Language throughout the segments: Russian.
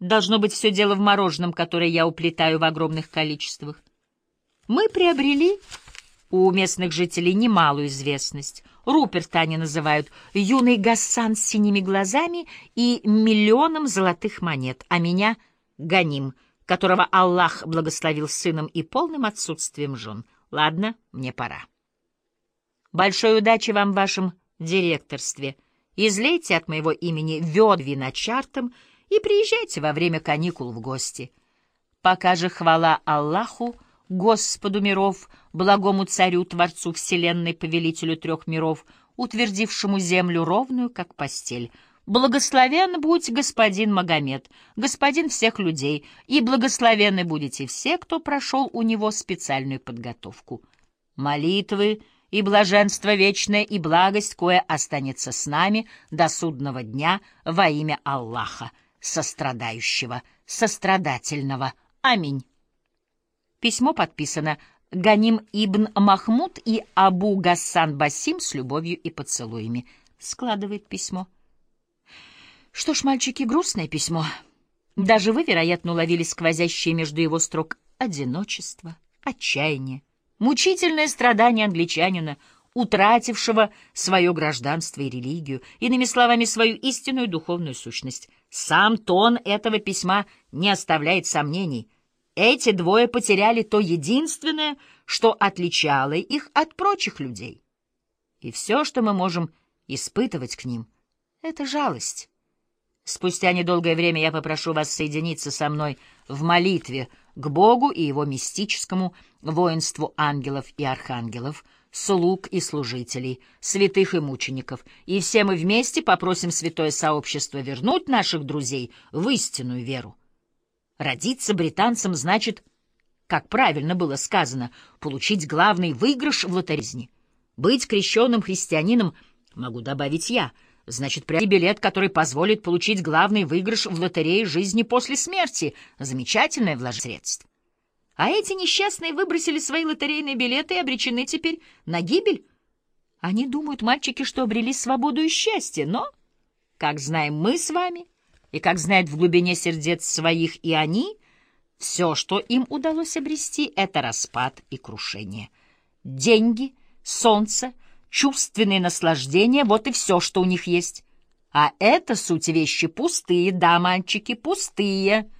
Должно быть все дело в мороженом, которое я уплетаю в огромных количествах. Мы приобрели у местных жителей немалую известность. Руперта они называют «юный Гассан с синими глазами и миллионом золотых монет», а меня — Ганим, которого Аллах благословил сыном и полным отсутствием жен. Ладно, мне пора. Большой удачи вам в вашем директорстве. Излейте от моего имени вёд виночартом и приезжайте во время каникул в гости. Пока же хвала Аллаху, Господу миров, благому царю, Творцу Вселенной, повелителю трех миров, утвердившему землю ровную, как постель. Благословен будь господин Магомед, господин всех людей, и благословенны будете все, кто прошел у него специальную подготовку. Молитвы и блаженство вечное, и благость, кое останется с нами до судного дня во имя Аллаха, сострадающего, сострадательного. Аминь. Письмо подписано Ганим ибн Махмуд и Абу Гассан Басим с любовью и поцелуями. Складывает письмо. Что ж, мальчики, грустное письмо. Даже вы, вероятно, уловили сквозящее между его строк одиночество, отчаяние, мучительное страдание англичанина, утратившего свое гражданство и религию, иными словами, свою истинную духовную сущность. Сам тон этого письма не оставляет сомнений — эти двое потеряли то единственное, что отличало их от прочих людей. И все, что мы можем испытывать к ним, — это жалость. Спустя недолгое время я попрошу вас соединиться со мной в молитве к Богу и Его мистическому воинству ангелов и архангелов, слуг и служителей, святых и мучеников, и все мы вместе попросим святое сообщество вернуть наших друзей в истинную веру. Родиться британцам значит, как правильно было сказано, получить главный выигрыш в лотеризне. Быть крещенным христианином, могу добавить я, значит приобрести билет, который позволит получить главный выигрыш в лотерее жизни после смерти. Замечательное вложение средств. А эти несчастные выбросили свои лотерейные билеты и обречены теперь на гибель. Они думают, мальчики, что обрели свободу и счастье, но, как знаем мы с вами, — и, как знают в глубине сердец своих и они, все, что им удалось обрести, — это распад и крушение. Деньги, солнце, чувственные наслаждения — вот и все, что у них есть. А это суть вещи пустые, да, мальчики, пустые.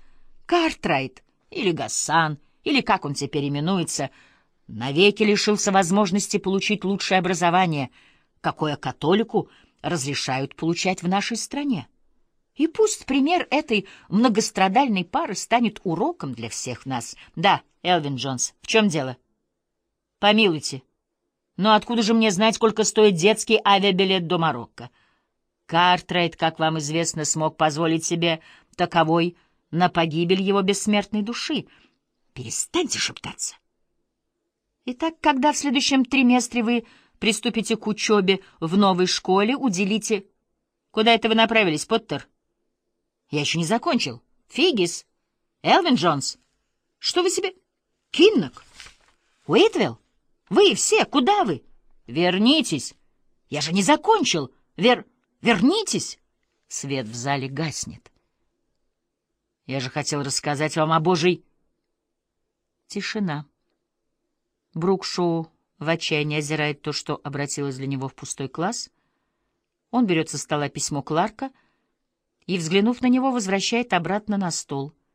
Картрайт или Гассан, или как он теперь именуется, навеки лишился возможности получить лучшее образование, какое католику разрешают получать в нашей стране. И пусть пример этой многострадальной пары станет уроком для всех нас. Да, Элвин Джонс, в чем дело? Помилуйте. Но откуда же мне знать, сколько стоит детский авиабилет до Марокко? Картрайт, как вам известно, смог позволить себе таковой на погибель его бессмертной души. Перестаньте шептаться. Итак, когда в следующем триместре вы приступите к учебе в новой школе, уделите... Куда это вы направились, Поттер? — я еще не закончил. Фигис. Элвин Джонс. Что вы себе... Киннок. Уитвелл. Вы все, куда вы? Вернитесь. Я же не закончил. Вер... Вернитесь. Свет в зале гаснет. Я же хотел рассказать вам о Божьей... Тишина. Брукшоу в отчаянии озирает то, что обратилось для него в пустой класс. Он берет со стола письмо Кларка — и, взглянув на него, возвращает обратно на стол —